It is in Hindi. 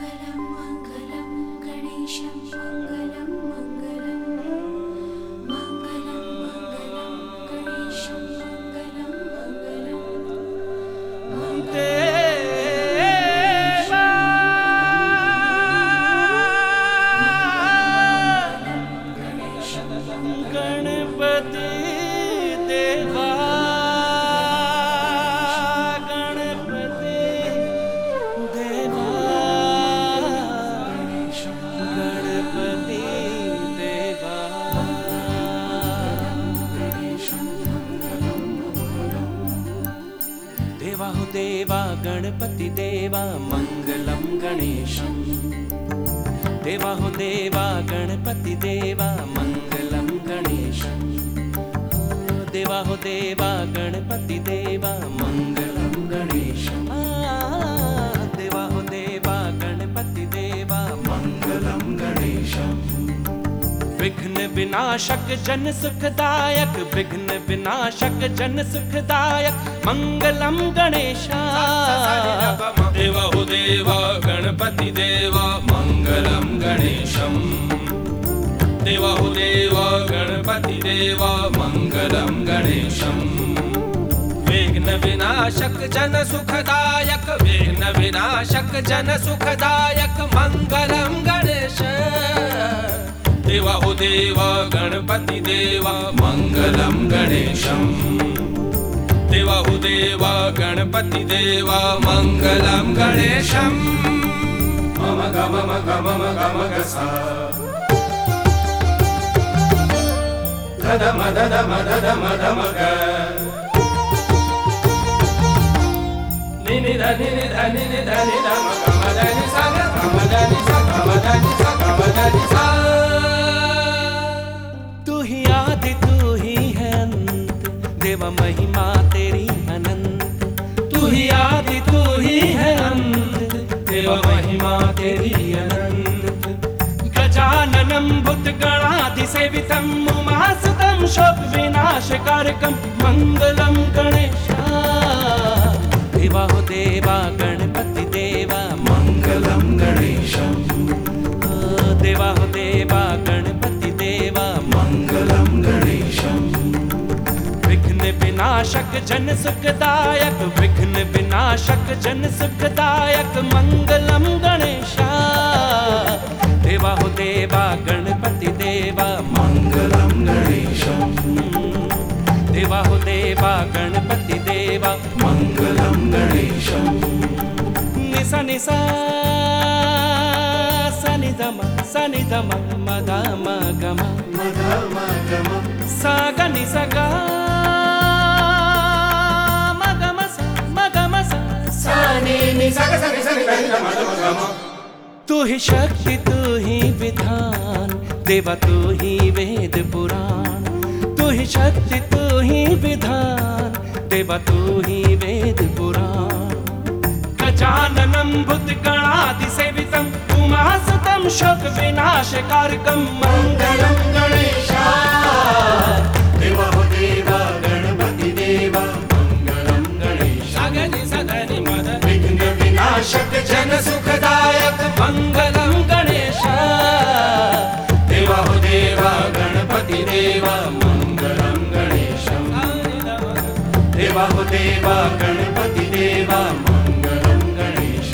मङ्गलं मङ्गलं गणेशं मङ्गलं देवा हो देवा, गणपती देवा, मंगलम गणपति देवा हो देवा, गणपती देवा, मंगलम गणेशम। हो देवा हो देवा, गणपती देवा, मंगलम विघ्न विनाशक जन सुखदायक। विघ्न विनाशक जन सुखदायक। मंगलम गणेशा। देवा गणपती देवा मंगलम गणेशम। देवा हो देवा गणपती देवा मंगलम गणेशम। विघ्न विनाशक जन सुखदायक। विघ्न विनाशक जन सुखदायक मंगलम गणेश देवा हो देवा, गणपती देवा, मंगलम गणेशम। देवा हो देवा, गणपती देवा, मंगलम गणेशम। मम गम गम गम गसा दद मदद मदद मद मग निनि धनि धनि धनि ध, म, ग, म, ध, नि, सा, ग ग, म, ध, नि, सा, ग, म, ध, नि, सा, ग, म, ध, नि, सा। देवा महिमा तेरी अनंत। गजाननम भूत गणाधि सेवितं उमासुतं शोक विनाशकारकं मंगलम गणेशा। देवा देवा विनाशक जन सुखदायक विघ्न विनाशक जन सुखदायक मंगलम गणेशा। देवा हो देवा गणपति देवा मंगलम गणेशम देवा हो देवा गणपति देवा मंगलम गणेशम निसा निसा सनि दम सनि दम मद म गम। सा तू ही शक्ति, तू ही विधान, देवा तू ही वेद पुराण। तू ही शक्ति, तू ही विधान, देवा तू ही वेद पुराण। गजाननम भूत गणादि सेवितं उमासुतं शोक विनाशकारकं मङ्गलं गणेशा हदेवा गणपति देवा मङ्गलं गणेश।